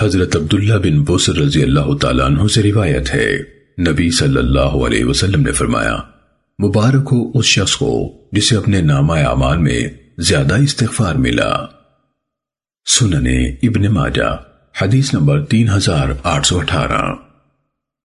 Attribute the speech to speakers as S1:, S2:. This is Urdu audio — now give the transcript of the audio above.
S1: حضرت عبداللہ بن بسر رضی اللہ تعالیٰ عنہ سے روایت ہے۔ نبی صلی اللہ علیہ وسلم نے فرمایا، مبارک ہو اس شخص کو جسے اپنے نامہ اعمال میں زیادہ استغفار ملا۔ سننے ابن ماجہ، حدیث نمبر تین ہزار آٹھ سو اٹھارہ۔